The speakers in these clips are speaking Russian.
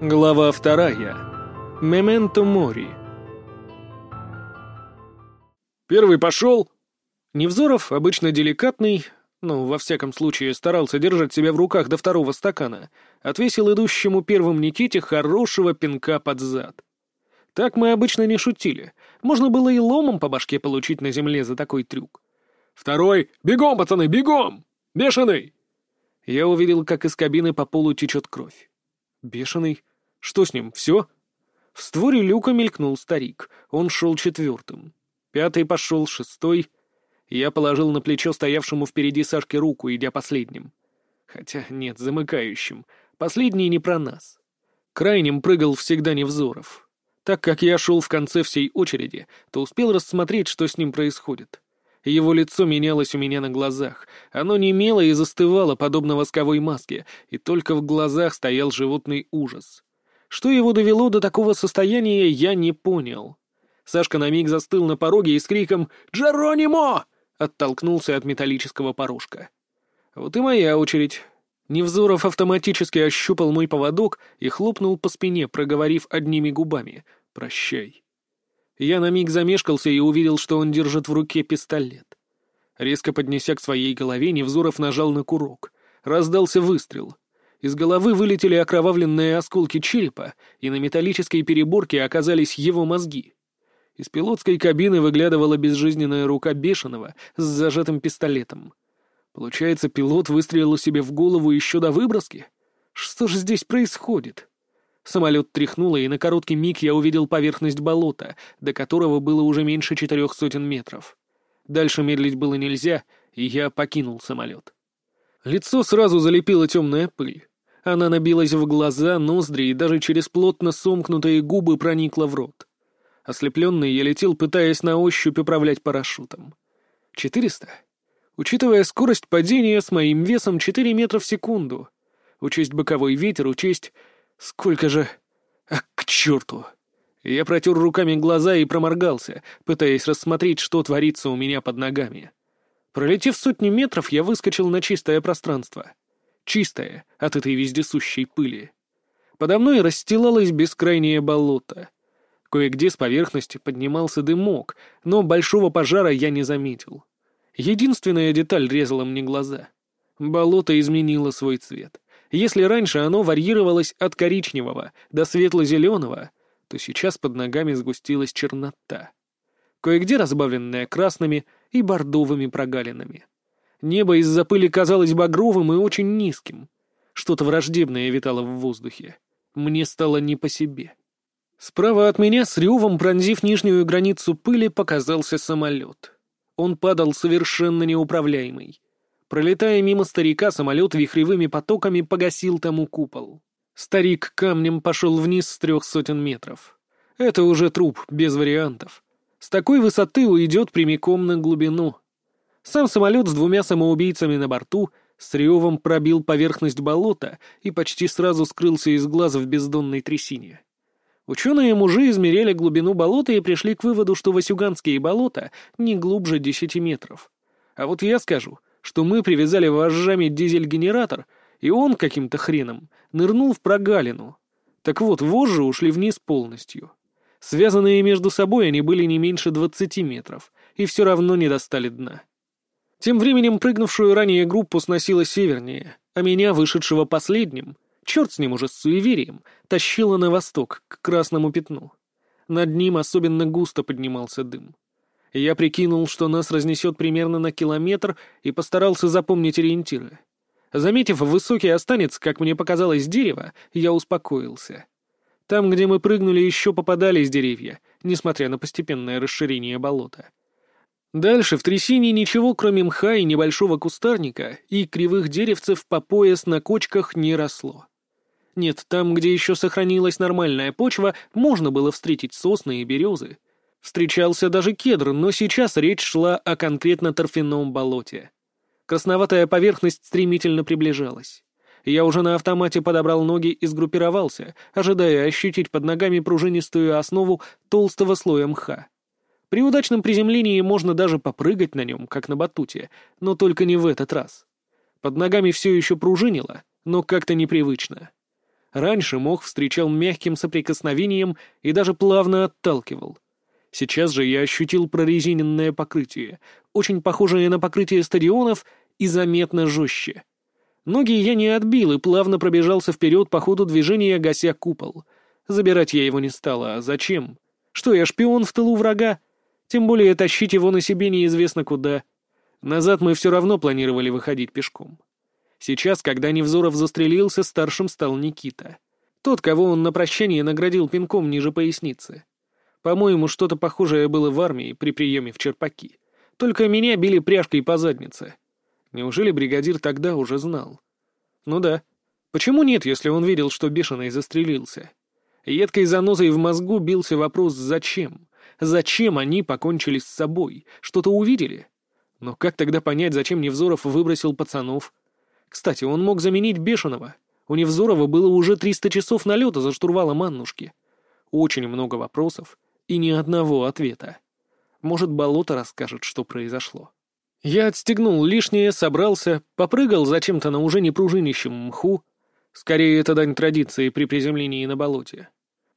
Глава вторая. Мементо мори. Первый пошел. Невзоров, обычно деликатный, но, во всяком случае, старался держать себя в руках до второго стакана, отвесил идущему первым Никите хорошего пинка под зад. Так мы обычно не шутили. Можно было и ломом по башке получить на земле за такой трюк. Второй «Бегом, пацаны, бегом! Бешеный!» Я увидел, как из кабины по полу течет кровь. Бешеный? Что с ним, все? В створе люка мелькнул старик. Он шел четвертым. Пятый пошел, шестой. Я положил на плечо стоявшему впереди Сашке руку, идя последним. Хотя нет, замыкающим. Последний не про нас. Крайним прыгал всегда Невзоров. Так как я шел в конце всей очереди, то успел рассмотреть, что с ним происходит. Его лицо менялось у меня на глазах. Оно немело и застывало, подобно восковой маске, и только в глазах стоял животный ужас. Что его довело до такого состояния, я не понял. Сашка на миг застыл на пороге и с криком «Джеронимо!» оттолкнулся от металлического порожка. Вот и моя очередь. Невзоров автоматически ощупал мой поводок и хлопнул по спине, проговорив одними губами «Прощай». Я на миг замешкался и увидел, что он держит в руке пистолет. Резко поднеся к своей голове, Невзоров нажал на курок. Раздался выстрел. Из головы вылетели окровавленные осколки черепа, и на металлической переборке оказались его мозги. Из пилотской кабины выглядывала безжизненная рука бешеного с зажатым пистолетом. Получается, пилот выстрелил себе в голову еще до выброски? Что же здесь происходит? Самолет тряхнуло, и на короткий миг я увидел поверхность болота, до которого было уже меньше четырех сотен метров. Дальше медлить было нельзя, и я покинул самолет. Лицо сразу залепила темная пыль. Она набилась в глаза, ноздри и даже через плотно сомкнутые губы проникла в рот. Ослепленный я летел, пытаясь на ощупь управлять парашютом. Четыреста? Учитывая скорость падения с моим весом четыре метра в секунду. Учесть боковой ветер, учесть... Сколько же... А, к черту! Я протер руками глаза и проморгался, пытаясь рассмотреть, что творится у меня под ногами. Пролетев сотни метров, я выскочил на чистое пространство чистая от этой вездесущей пыли. Подо мной расстилалось бескрайнее болото. Кое-где с поверхности поднимался дымок, но большого пожара я не заметил. Единственная деталь резала мне глаза. Болото изменило свой цвет. Если раньше оно варьировалось от коричневого до светло-зеленого, то сейчас под ногами сгустилась чернота. Кое-где разбавленная красными и бордовыми прогалинами. Небо из-за пыли казалось багровым и очень низким. Что-то враждебное витало в воздухе. Мне стало не по себе. Справа от меня, с ревом пронзив нижнюю границу пыли, показался самолет. Он падал совершенно неуправляемый. Пролетая мимо старика, самолет вихревыми потоками погасил тому купол. Старик камнем пошел вниз с трех сотен метров. Это уже труп, без вариантов. С такой высоты уйдет прямиком на глубину. Сам самолет с двумя самоубийцами на борту с ревом пробил поверхность болота и почти сразу скрылся из глаза в бездонной трясине. Ученые-мужи измеряли глубину болота и пришли к выводу, что Васюганские болота не глубже 10 метров. А вот я скажу, что мы привязали вожжами дизель-генератор, и он каким-то хреном нырнул в прогалину. Так вот, вожжи ушли вниз полностью. Связанные между собой они были не меньше 20 метров, и все равно не достали дна. Тем временем прыгнувшую ранее группу сносило севернее, а меня, вышедшего последним, черт с ним уже с суеверием, тащило на восток, к красному пятну. Над ним особенно густо поднимался дым. Я прикинул, что нас разнесет примерно на километр, и постарался запомнить ориентиры. Заметив высокий останец, как мне показалось, дерево, я успокоился. Там, где мы прыгнули, еще попадались деревья, несмотря на постепенное расширение болота. Дальше в трясине ничего, кроме мха и небольшого кустарника и кривых деревцев по пояс на кочках не росло. Нет, там, где еще сохранилась нормальная почва, можно было встретить сосны и березы. Встречался даже кедр, но сейчас речь шла о конкретно торфяном болоте. Красноватая поверхность стремительно приближалась. Я уже на автомате подобрал ноги и сгруппировался, ожидая ощутить под ногами пружинистую основу толстого слоя мха. При удачном приземлении можно даже попрыгать на нем, как на батуте, но только не в этот раз. Под ногами все еще пружинило, но как-то непривычно. Раньше мох встречал мягким соприкосновением и даже плавно отталкивал. Сейчас же я ощутил прорезиненное покрытие, очень похожее на покрытие стадионов и заметно жестче. Ноги я не отбил и плавно пробежался вперед по ходу движения, гася купол. Забирать я его не стала, а зачем? Что я шпион в тылу врага? Тем более тащить его на себе неизвестно куда. Назад мы все равно планировали выходить пешком. Сейчас, когда Невзоров застрелился, старшим стал Никита. Тот, кого он на прощание наградил пинком ниже поясницы. По-моему, что-то похожее было в армии при приеме в Черпаки. Только меня били пряжкой по заднице. Неужели бригадир тогда уже знал? Ну да. Почему нет, если он видел, что бешеный застрелился? Едкой занозой в мозгу бился вопрос «зачем?». Зачем они покончили с собой? Что-то увидели? Но как тогда понять, зачем Невзоров выбросил пацанов? Кстати, он мог заменить Бешеного. У Невзорова было уже 300 часов налета за штурвалом Аннушки. Очень много вопросов и ни одного ответа. Может, болото расскажет, что произошло. Я отстегнул лишнее, собрался, попрыгал зачем-то на уже не пружинищем мху. Скорее, это дань традиции при приземлении на болоте.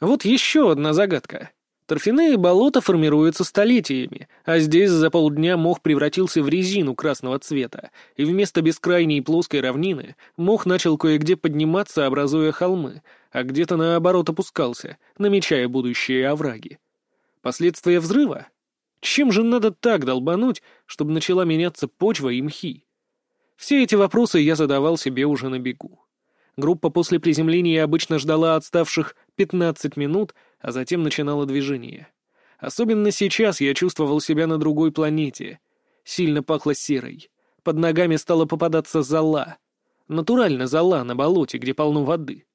Вот еще одна загадка. Торфяные болота формируются столетиями, а здесь за полдня мох превратился в резину красного цвета, и вместо бескрайней плоской равнины мох начал кое-где подниматься, образуя холмы, а где-то наоборот опускался, намечая будущие овраги. Последствия взрыва? Чем же надо так долбануть, чтобы начала меняться почва и мхи? Все эти вопросы я задавал себе уже на бегу. Группа после приземления обычно ждала отставших 15 минут, а затем начинала движение. Особенно сейчас я чувствовал себя на другой планете. Сильно пахло серой. Под ногами стала попадаться зола. Натурально зола на болоте, где полно воды.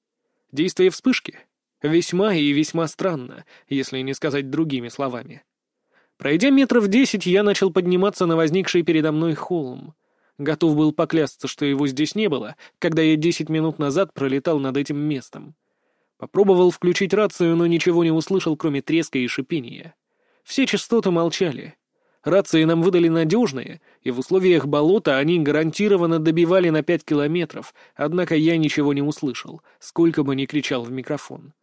Действие вспышки? Весьма и весьма странно, если не сказать другими словами. Пройдя метров десять, я начал подниматься на возникший передо мной холм. Готов был поклясться, что его здесь не было, когда я десять минут назад пролетал над этим местом. Попробовал включить рацию, но ничего не услышал, кроме треска и шипения. Все частоты молчали. Рации нам выдали надежные, и в условиях болота они гарантированно добивали на пять километров, однако я ничего не услышал, сколько бы ни кричал в микрофон.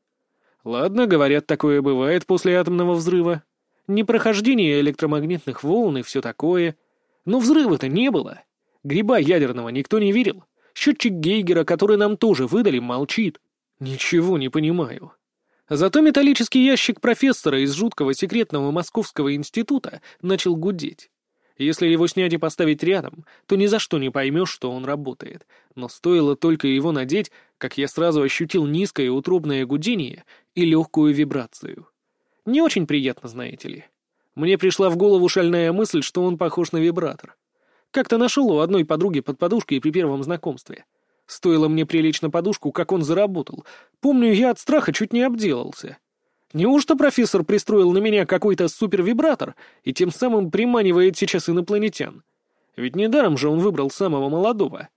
Ладно, говорят, такое бывает после атомного взрыва. Непрохождение электромагнитных волн и все такое. Но взрыва-то не было. Гриба ядерного никто не видел. Счетчик Гейгера, который нам тоже выдали, молчит. Ничего не понимаю. Зато металлический ящик профессора из жуткого секретного московского института начал гудеть. Если его снять и поставить рядом, то ни за что не поймешь, что он работает. Но стоило только его надеть, как я сразу ощутил низкое утробное гудение и легкую вибрацию. Не очень приятно, знаете ли. Мне пришла в голову шальная мысль, что он похож на вибратор. Как-то нашел у одной подруги под подушкой при первом знакомстве. Стоило мне прилично подушку, как он заработал. Помню, я от страха чуть не обделался. Неужто профессор пристроил на меня какой-то супервибратор и тем самым приманивает сейчас инопланетян? Ведь недаром же он выбрал самого молодого.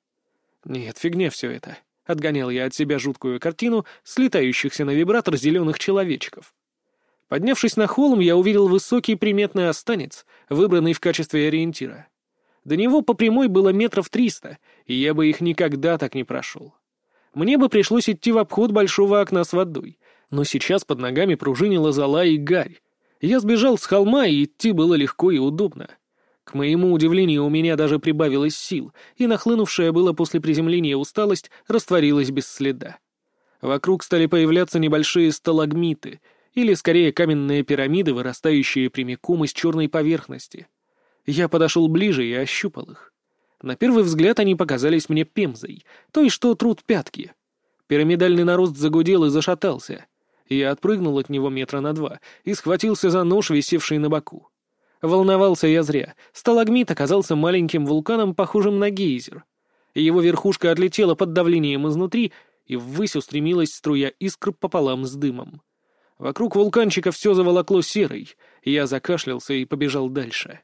Нет, фигня все это. Отгонял я от себя жуткую картину слетающихся на вибратор зеленых человечков. Поднявшись на холм, я увидел высокий приметный останец, выбранный в качестве ориентира. До него по прямой было метров триста, и я бы их никогда так не прошел. Мне бы пришлось идти в обход большого окна с водой, но сейчас под ногами пружинила зола и гарь. Я сбежал с холма, и идти было легко и удобно. К моему удивлению, у меня даже прибавилось сил, и нахлынувшая было после приземления усталость растворилась без следа. Вокруг стали появляться небольшие сталагмиты, или скорее каменные пирамиды, вырастающие прямиком из черной поверхности. Я подошел ближе и ощупал их. На первый взгляд они показались мне пемзой, той, что труд пятки. Пирамидальный нарост загудел и зашатался. Я отпрыгнул от него метра на два и схватился за нож, висевший на боку. Волновался я зря. Сталагмит оказался маленьким вулканом, похожим на гейзер. Его верхушка отлетела под давлением изнутри, и ввысь устремилась струя искр пополам с дымом. Вокруг вулканчика все заволокло серой, я закашлялся и побежал дальше.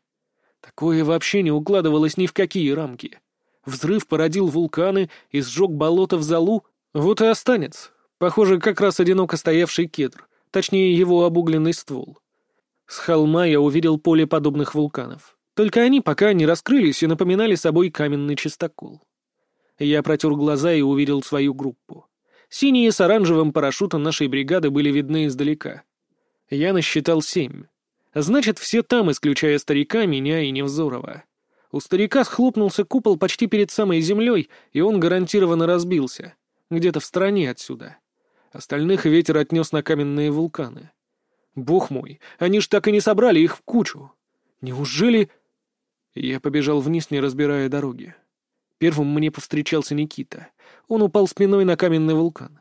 Такое вообще не укладывалось ни в какие рамки. Взрыв породил вулканы и сжег болото в залу, вот и останется. Похоже, как раз одиноко стоявший кедр, точнее его обугленный ствол. С холма я увидел поле подобных вулканов. Только они пока не раскрылись и напоминали собой каменный чистокол. Я протер глаза и увидел свою группу. Синие с оранжевым парашютом нашей бригады были видны издалека. Я насчитал семь. Значит, все там, исключая старика, меня и Невзорова. У старика схлопнулся купол почти перед самой землей, и он гарантированно разбился. Где-то в стороне отсюда. Остальных ветер отнес на каменные вулканы. Бог мой, они ж так и не собрали их в кучу. Неужели... Я побежал вниз, не разбирая дороги. Первым мне повстречался Никита. Он упал спиной на каменный вулкан.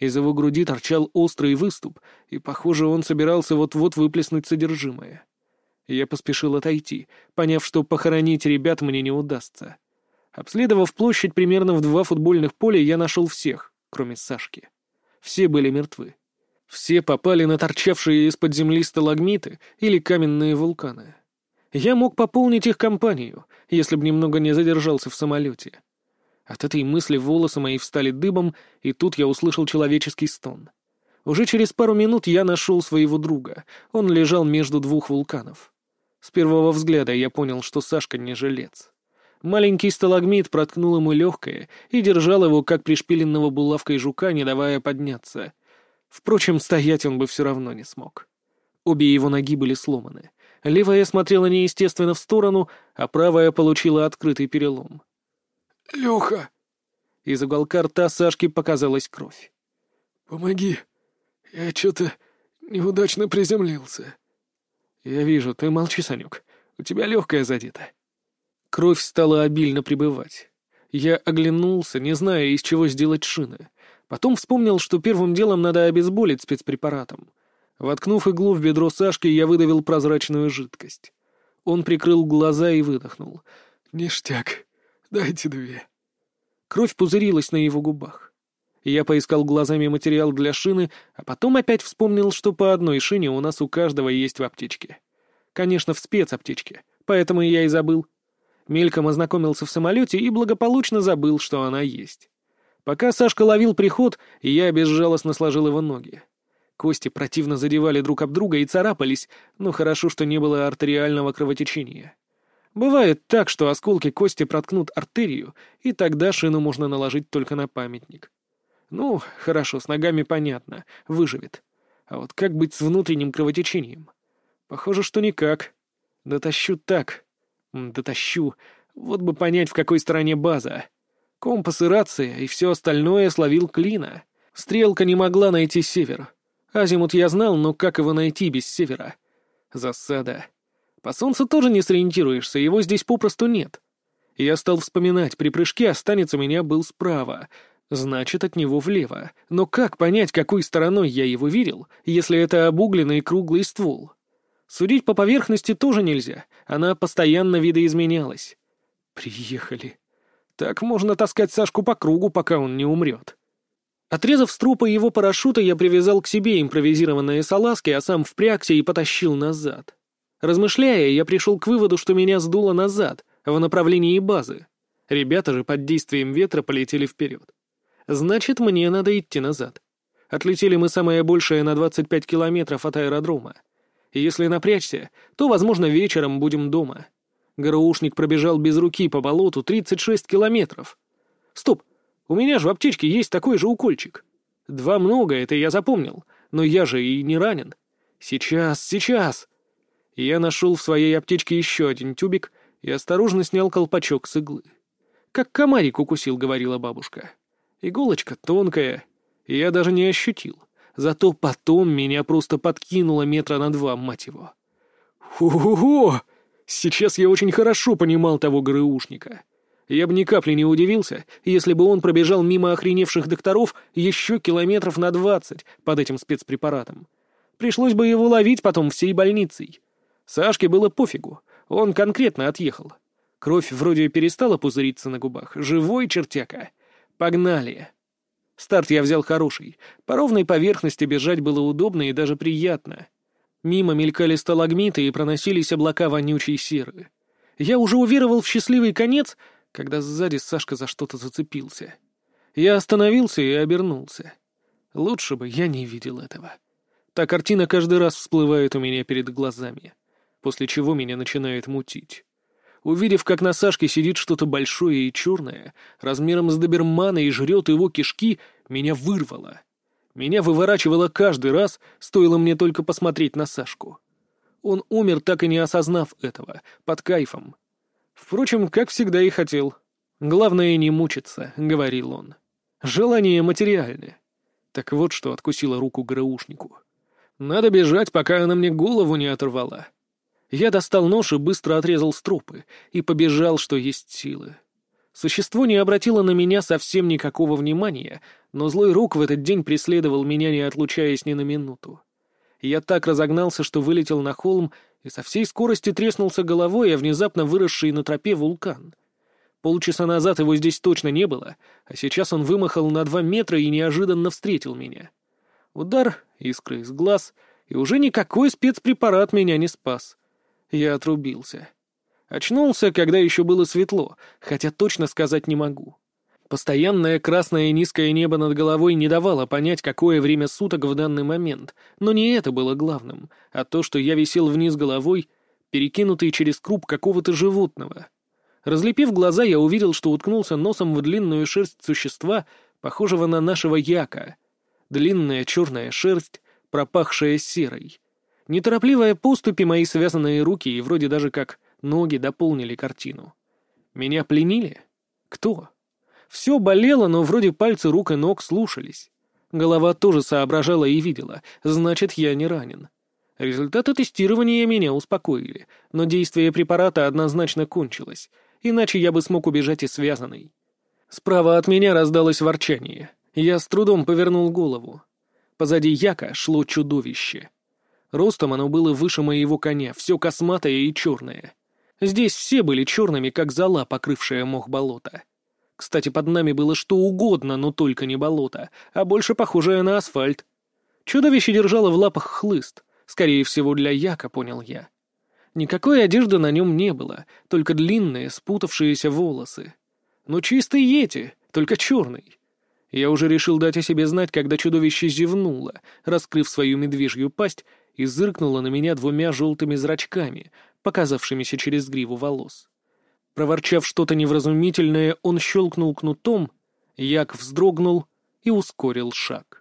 Из его груди торчал острый выступ, и, похоже, он собирался вот-вот выплеснуть содержимое. Я поспешил отойти, поняв, что похоронить ребят мне не удастся. Обследовав площадь примерно в два футбольных поля, я нашел всех, кроме Сашки. Все были мертвы. Все попали на торчавшие из-под земли сталагмиты или каменные вулканы. Я мог пополнить их компанию, если бы немного не задержался в самолете. От этой мысли волосы мои встали дыбом, и тут я услышал человеческий стон. Уже через пару минут я нашел своего друга. Он лежал между двух вулканов. С первого взгляда я понял, что Сашка не жилец. Маленький сталагмит проткнул ему легкое и держал его, как пришпиленного булавкой жука, не давая подняться. Впрочем, стоять он бы все равно не смог. Обе его ноги были сломаны. Левая смотрела неестественно в сторону, а правая получила открытый перелом. «Леха!» Из уголка рта Сашки показалась кровь. «Помоги! Я что-то неудачно приземлился». «Я вижу, ты молчи, Санек. У тебя легкая задета». Кровь стала обильно прибывать. Я оглянулся, не зная, из чего сделать шины. Потом вспомнил, что первым делом надо обезболить спецпрепаратом. Воткнув иглу в бедро Сашки, я выдавил прозрачную жидкость. Он прикрыл глаза и выдохнул. «Ништяк. Дайте две». Кровь пузырилась на его губах. Я поискал глазами материал для шины, а потом опять вспомнил, что по одной шине у нас у каждого есть в аптечке. Конечно, в спецаптечке, поэтому я и забыл. Мельком ознакомился в самолете и благополучно забыл, что она есть. Пока Сашка ловил приход, я безжалостно сложил его ноги. Кости противно задевали друг об друга и царапались, но хорошо, что не было артериального кровотечения. Бывает так, что осколки кости проткнут артерию, и тогда шину можно наложить только на памятник. Ну, хорошо, с ногами понятно, выживет. А вот как быть с внутренним кровотечением? Похоже, что никак. Дотащу так. Дотащу. Вот бы понять, в какой стороне база. Компас и рация, и все остальное словил клина. Стрелка не могла найти север. Азимут я знал, но как его найти без севера? Засада. По солнцу тоже не сориентируешься, его здесь попросту нет. Я стал вспоминать, при прыжке останется меня был справа, Значит, от него влево. Но как понять, какой стороной я его видел, если это обугленный круглый ствол? Судить по поверхности тоже нельзя, она постоянно видоизменялась. Приехали. Так можно таскать Сашку по кругу, пока он не умрет. Отрезав струпа его парашюта, я привязал к себе импровизированные салазки, а сам впрягся и потащил назад. Размышляя, я пришел к выводу, что меня сдуло назад, в направлении базы. Ребята же под действием ветра полетели вперед. Значит, мне надо идти назад. Отлетели мы самое большее на 25 километров от аэродрома. Если напрячься, то, возможно, вечером будем дома. ГРУшник пробежал без руки по болоту 36 километров. Стоп, у меня же в аптечке есть такой же укольчик. Два много, это я запомнил, но я же и не ранен. Сейчас, сейчас. Я нашел в своей аптечке еще один тюбик и осторожно снял колпачок с иглы. «Как комарик укусил», — говорила бабушка. Иголочка тонкая, и я даже не ощутил. Зато потом меня просто подкинуло метра на два, мать его. Ху-ху-ху! Сейчас я очень хорошо понимал того ГРУшника. Я бы ни капли не удивился, если бы он пробежал мимо охреневших докторов еще километров на двадцать под этим спецпрепаратом. Пришлось бы его ловить потом всей больницей. Сашке было пофигу, он конкретно отъехал. Кровь вроде перестала пузыриться на губах, живой чертяка. Погнали. Старт я взял хороший. По ровной поверхности бежать было удобно и даже приятно. Мимо мелькали сталагмиты и проносились облака вонючей серы. Я уже уверовал в счастливый конец, когда сзади Сашка за что-то зацепился. Я остановился и обернулся. Лучше бы я не видел этого. Та картина каждый раз всплывает у меня перед глазами, после чего меня начинает мутить. Увидев, как на Сашке сидит что-то большое и черное, размером с добермана и жрет его кишки, меня вырвало. Меня выворачивало каждый раз, стоило мне только посмотреть на Сашку. Он умер, так и не осознав этого, под кайфом. Впрочем, как всегда и хотел. «Главное не мучиться», — говорил он. «Желание материальное». Так вот, что откусило руку ГРУшнику. «Надо бежать, пока она мне голову не оторвала». Я достал нож и быстро отрезал стропы, и побежал, что есть силы. Существо не обратило на меня совсем никакого внимания, но злой рук в этот день преследовал меня, не отлучаясь ни на минуту. Я так разогнался, что вылетел на холм и со всей скорости треснулся головой, а внезапно выросший на тропе вулкан. Полчаса назад его здесь точно не было, а сейчас он вымахал на два метра и неожиданно встретил меня. Удар, искры из глаз, и уже никакой спецпрепарат меня не спас. Я отрубился. Очнулся, когда еще было светло, хотя точно сказать не могу. Постоянное красное низкое небо над головой не давало понять, какое время суток в данный момент, но не это было главным, а то, что я висел вниз головой, перекинутый через круп какого-то животного. Разлепив глаза, я увидел, что уткнулся носом в длинную шерсть существа, похожего на нашего яка. Длинная черная шерсть, пропахшая серой. Неторопливая поступи мои связанные руки и вроде даже как ноги дополнили картину. Меня пленили? Кто? Все болело, но вроде пальцы рук и ног слушались. Голова тоже соображала и видела, значит, я не ранен. Результаты тестирования меня успокоили, но действие препарата однозначно кончилось, иначе я бы смог убежать и связанный. Справа от меня раздалось ворчание. Я с трудом повернул голову. Позади Яка шло чудовище. Ростом оно было выше моего коня, все косматое и черное. Здесь все были черными, как зола, покрывшая мох болота. Кстати, под нами было что угодно, но только не болото, а больше похожее на асфальт. Чудовище держало в лапах хлыст, скорее всего, для яка, понял я. Никакой одежды на нем не было, только длинные, спутавшиеся волосы. Но чистый йети, только черный. Я уже решил дать о себе знать, когда чудовище зевнуло, раскрыв свою медвежью пасть и зыркнула на меня двумя желтыми зрачками, показавшимися через гриву волос. Проворчав что-то невразумительное, он щелкнул кнутом, як вздрогнул и ускорил шаг.